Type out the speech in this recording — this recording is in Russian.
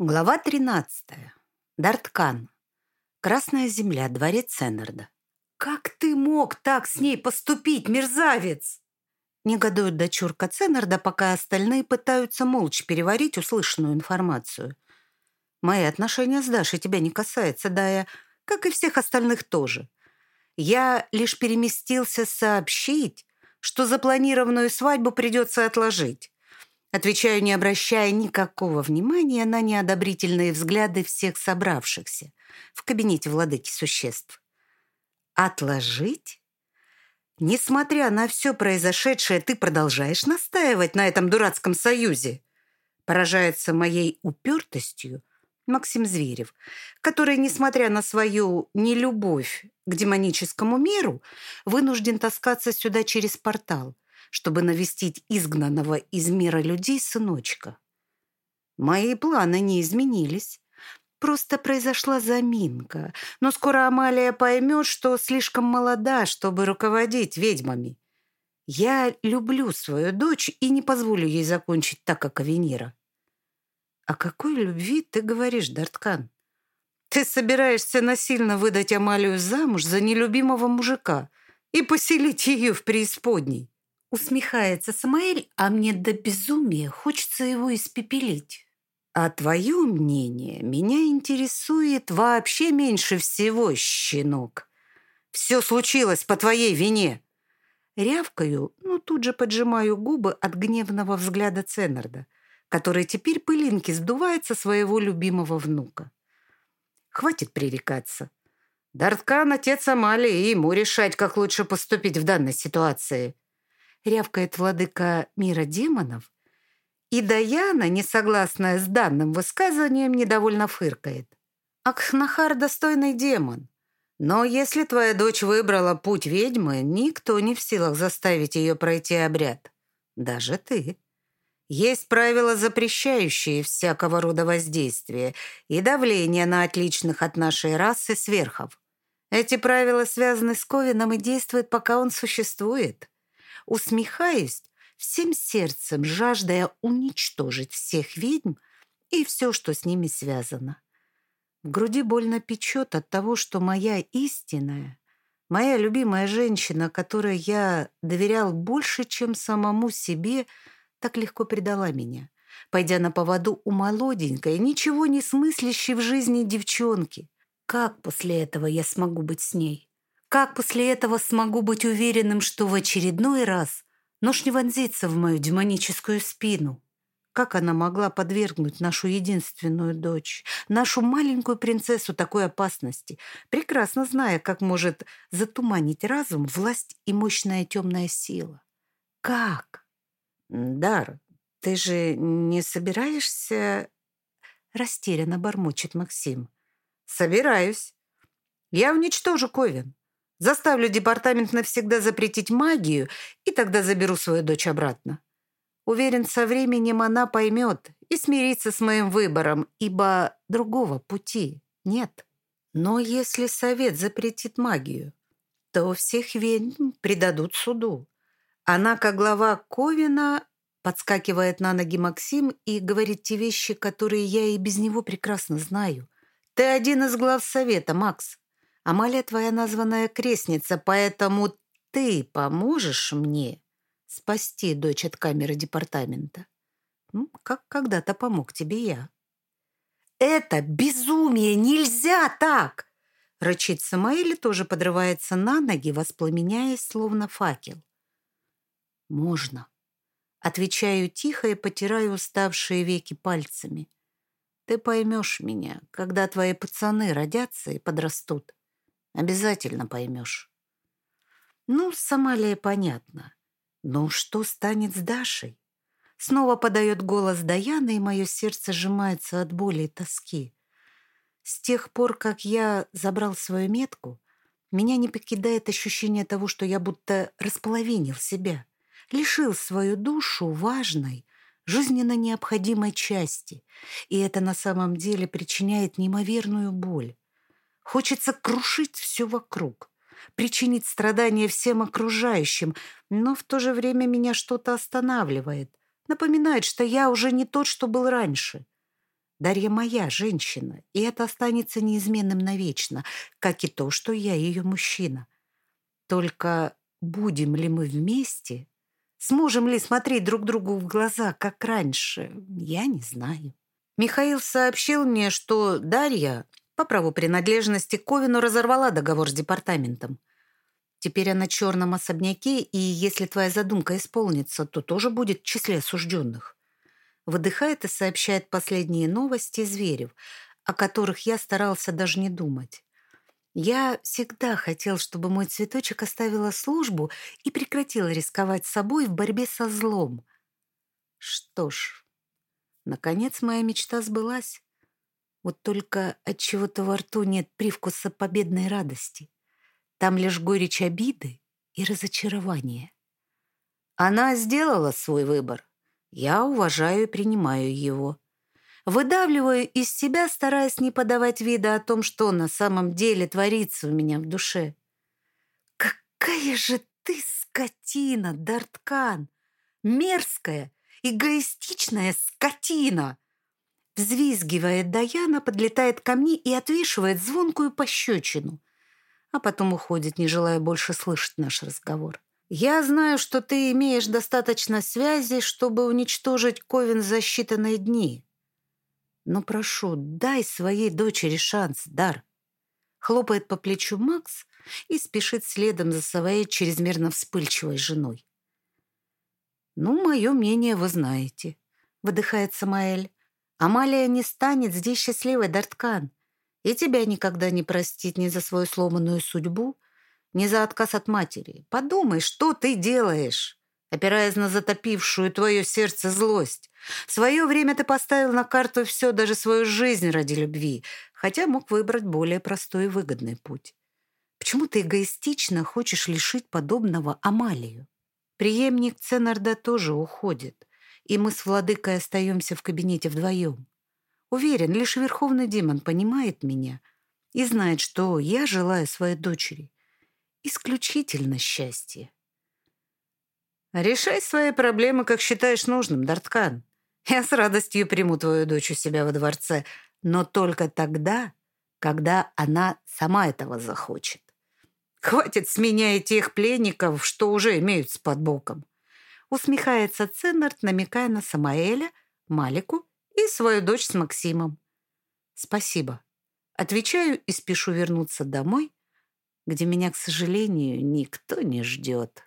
Глава 13. Дарткан. Красная земля, дворец Сеннерда. «Как ты мог так с ней поступить, мерзавец?» Негодует дочурка Ценнерда, пока остальные пытаются молча переварить услышанную информацию. «Мои отношения с Дашей тебя не касаются, да я, как и всех остальных тоже. Я лишь переместился сообщить, что запланированную свадьбу придется отложить. Отвечаю, не обращая никакого внимания на неодобрительные взгляды всех собравшихся в кабинете владыки существ. «Отложить?» «Несмотря на все произошедшее, ты продолжаешь настаивать на этом дурацком союзе?» Поражается моей упертостью Максим Зверев, который, несмотря на свою нелюбовь к демоническому миру, вынужден таскаться сюда через портал – чтобы навестить изгнанного из мира людей сыночка. Мои планы не изменились. Просто произошла заминка. Но скоро Амалия поймет, что слишком молода, чтобы руководить ведьмами. Я люблю свою дочь и не позволю ей закончить так, как Авенира. О какой любви ты говоришь, Дарткан? Ты собираешься насильно выдать Амалию замуж за нелюбимого мужика и поселить ее в преисподней. Усмехается Самаэль, а мне до безумия хочется его испепелить. А твое мнение меня интересует вообще меньше всего, щенок. Все случилось по твоей вине. Рявкаю, но тут же поджимаю губы от гневного взгляда Ценнерда, который теперь пылинки сдувает со своего любимого внука. Хватит пререкаться. Дарткан — отец Амали, и ему решать, как лучше поступить в данной ситуации рявкает владыка мира демонов, и Даяна, не согласная с данным высказыванием, недовольно фыркает. Акхнахар достойный демон. Но если твоя дочь выбрала путь ведьмы, никто не в силах заставить ее пройти обряд. Даже ты. Есть правила, запрещающие всякого рода воздействия и давление на отличных от нашей расы сверхов. Эти правила связаны с Ковином и действуют, пока он существует усмехаясь, всем сердцем жаждая уничтожить всех ведьм и все, что с ними связано. В груди больно печет от того, что моя истинная, моя любимая женщина, которой я доверял больше, чем самому себе, так легко предала меня, пойдя на поводу у молоденькой, ничего не смыслящей в жизни девчонки. Как после этого я смогу быть с ней? Как после этого смогу быть уверенным, что в очередной раз нож не вонзится в мою демоническую спину? Как она могла подвергнуть нашу единственную дочь, нашу маленькую принцессу такой опасности, прекрасно зная, как может затуманить разум власть и мощная темная сила? Как? Дар, ты же не собираешься... Растерянно бормочет Максим. Собираюсь. Я уничтожу Ковен. Заставлю департамент навсегда запретить магию, и тогда заберу свою дочь обратно. Уверен, со временем она поймет и смирится с моим выбором, ибо другого пути нет. Но если совет запретит магию, то всех ведьм предадут суду. Она, как глава Ковина, подскакивает на ноги Максим и говорит те вещи, которые я и без него прекрасно знаю. Ты один из глав совета, Макс. Амалия твоя названная крестница, поэтому ты поможешь мне спасти дочь от камеры департамента. Ну, как когда-то помог тебе я. Это безумие! Нельзя так! Рычит Самаэль тоже подрывается на ноги, воспламеняясь, словно факел. Можно. Отвечаю тихо и потираю уставшие веки пальцами. Ты поймешь меня, когда твои пацаны родятся и подрастут. Обязательно поймешь. Ну, с Амалией понятно. Но что станет с Дашей? Снова подает голос Даяна, и мое сердце сжимается от боли и тоски. С тех пор, как я забрал свою метку, меня не покидает ощущение того, что я будто располовинил себя, лишил свою душу важной, жизненно необходимой части, и это на самом деле причиняет неимоверную боль. Хочется крушить все вокруг, причинить страдания всем окружающим, но в то же время меня что-то останавливает, напоминает, что я уже не тот, что был раньше. Дарья моя женщина, и это останется неизменным навечно, как и то, что я ее мужчина. Только будем ли мы вместе, сможем ли смотреть друг другу в глаза, как раньше, я не знаю. Михаил сообщил мне, что Дарья по праву принадлежности Ковину разорвала договор с департаментом. Теперь она черном особняке, и если твоя задумка исполнится, то тоже будет в числе осужденных. Выдыхает и сообщает последние новости Зверев, о которых я старался даже не думать. Я всегда хотел, чтобы мой цветочек оставила службу и прекратила рисковать собой в борьбе со злом. Что ж, наконец моя мечта сбылась. Вот только от чего-то во рту нет привкуса победной радости. Там лишь горечь обиды и разочарование. Она сделала свой выбор. Я уважаю и принимаю его. Выдавливаю из себя, стараясь не подавать вида о том, что на самом деле творится у меня в душе. «Какая же ты скотина, Дарткан! Мерзкая, эгоистичная скотина!» Взвизгивает Даяна, подлетает ко мне и отвешивает звонкую пощечину. А потом уходит, не желая больше слышать наш разговор. «Я знаю, что ты имеешь достаточно связей, чтобы уничтожить Ковен за считанные дни. Но прошу, дай своей дочери шанс, Дар». Хлопает по плечу Макс и спешит следом за своей чрезмерно вспыльчивой женой. «Ну, мое мнение вы знаете», — выдыхает Самаэль. Амалия не станет здесь счастливой, Дарткан, и тебя никогда не простит ни за свою сломанную судьбу, ни за отказ от матери. Подумай, что ты делаешь, опираясь на затопившую твое сердце злость. В свое время ты поставил на карту все, даже свою жизнь ради любви, хотя мог выбрать более простой и выгодный путь. Почему ты эгоистично хочешь лишить подобного Амалию? Приемник Ценарда тоже уходит и мы с владыкой остаемся в кабинете вдвоем. Уверен, лишь верховный демон понимает меня и знает, что я желаю своей дочери исключительно счастья. Решай свои проблемы, как считаешь нужным, Дарткан. Я с радостью приму твою дочь у себя во дворце, но только тогда, когда она сама этого захочет. Хватит с меня и тех пленников, что уже имеются под боком. Усмехается Ценнерт, намекая на Самаэля, Малику и свою дочь с Максимом. Спасибо. Отвечаю и спешу вернуться домой, где меня, к сожалению, никто не ждет.